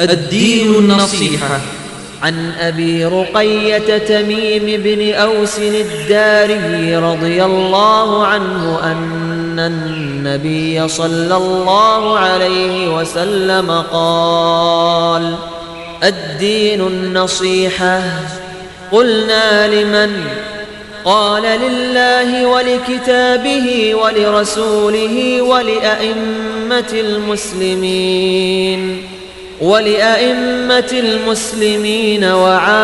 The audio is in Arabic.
الدين النصيحة. عن أبي رقية تميم بن أوس الداري رضي الله عنه أن النبي صلى الله عليه وسلم قال الدين النصيحة. قلنا لمن؟ قال لله ولكتابه ولرسوله ولأئمة المسلمين. ولأئمة المسلمين وعامتهم.